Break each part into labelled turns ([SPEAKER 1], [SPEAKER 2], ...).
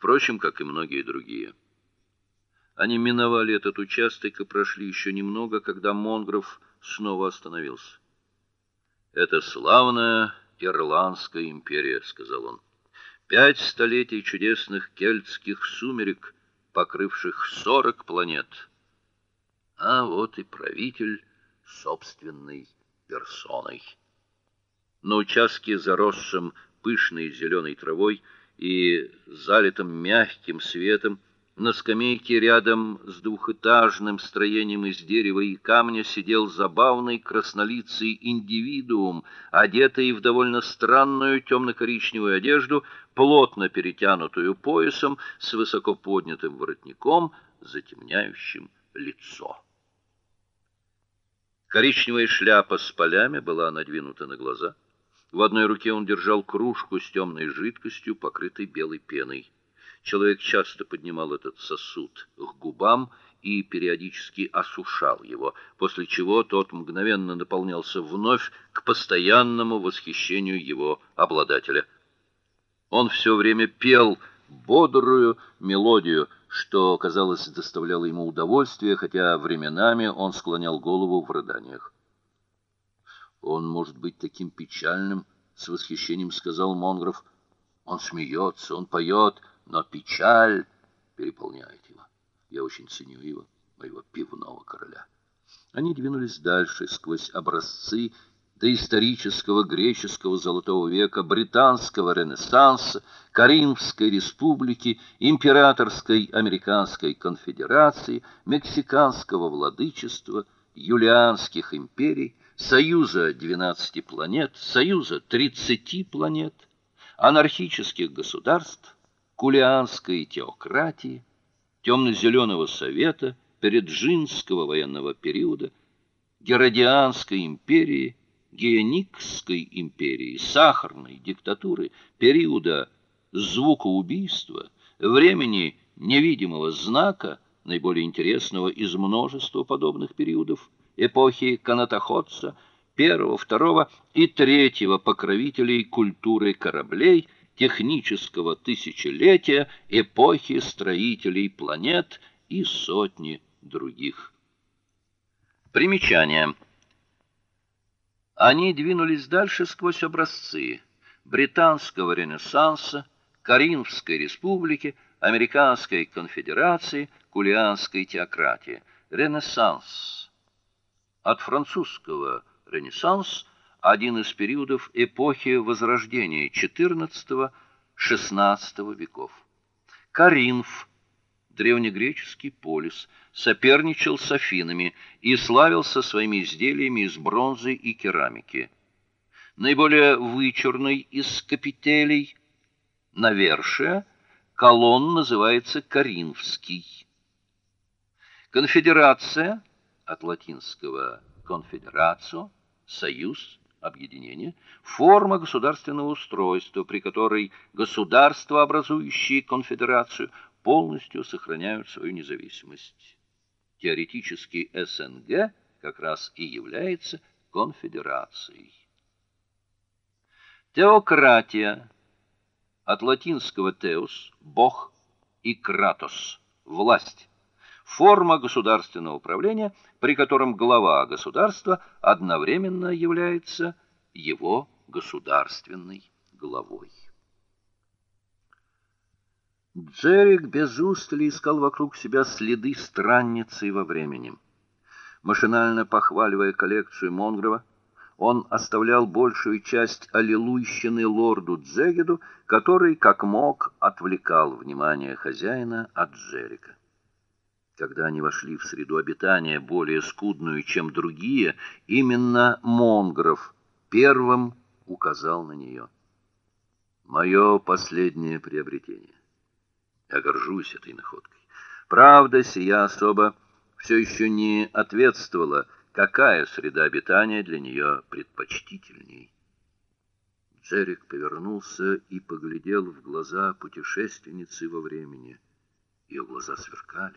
[SPEAKER 1] впрочем, как и многие другие. Они миновали этот участок и прошли еще немного, когда Монгров снова остановился. Это славная Ирландская империя, сказал он. Пять столетий чудесных кельтских сумерек, покрывших сорок планет. А вот и правитель собственной персоной. На участке, заросшем пышной зеленой травой и залитым мягким светом, на скамейке рядом с двухэтажным строением из дерева и камня сидел забавный краснолицый индивидуум, одетый в довольно странную темно коричневую одежду, плотно перетянутую поясом с высоко поднятым воротником, затемняющим лицо. Коричневая шляпа с полями была надвинута на глаза. В одной руке он держал кружку с темной жидкостью, покрытой белой пеной. Человек часто поднимал этот сосуд к губам и периодически осушал его, после чего тот мгновенно наполнялся вновь к постоянному восхищению его обладателя. Он все время пел бодрую мелодию, что, казалось, доставляло ему удовольствие, хотя временами он склонял голову в рыданиях. Он может быть таким печальным, с восхищением сказал Монгров. Он смеется, он поет, но печаль переполняет его. Я очень ценю его, моего пивного короля. Они двинулись дальше сквозь образцы доисторического греческого золотого века, британского ренессанса, Каримской республики, императорской американской конфедерации, мексиканского владычества, юлианских империй, союза 12 планет, союза 30 планет, анархических государств, кулианской теократии, темно-зеленого совета, переджинского военного периода, Геродианской империи, Геоникской империи, сахарной диктатуры, периода звукоубийства, времени невидимого знака, наиболее интересного из множества подобных периодов, эпохи канатоходца, первого, второго и третьего покровителей культуры кораблей – технического тысячелетия, эпохи строителей планет и сотни других. Примечание. Они двинулись дальше сквозь образцы британского ренессанса, Каринфской республики, американской конфедерации, кулианской теократии. Ренессанс от французского ренессанс один из периодов эпохи Возрождения XIV-XVI веков. Каринф, древнегреческий полис, соперничал с Афинами и славился своими изделиями из бронзы и керамики. Наиболее вычурный из капителей навершия колонн называется Каринфский. Конфедерация от латинского confederatio союз объединение, форма государственного устройства, при которой государства, образующие конфедерацию, полностью сохраняют свою независимость. Теоретически СНГ как раз и является конфедерацией. Теократия от латинского теос бог и кратос власть форма государственного управления, при котором глава государства одновременно является его государственной главой. Джерик без устали искал вокруг себя следы странницы во времени. Машинально похваливая коллекцию Монгрова, он оставлял большую часть аллилуйщины лорду Джегеду, который, как мог, отвлекал внимание хозяина от Джерика. Когда они вошли в среду обитания, более скудную, чем другие, именно Монгров первым указал на нее. Мое последнее приобретение. Я горжусь этой находкой. Правда, сия особо все еще не ответствовала, какая среда обитания для нее предпочтительней. Джерик повернулся и поглядел в глаза путешественницы во времени. Ее глаза сверкали.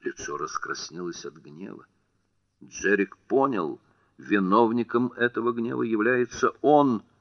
[SPEAKER 1] Лицо раскраснелось от гнева. Джерик понял, виновником этого гнева является он —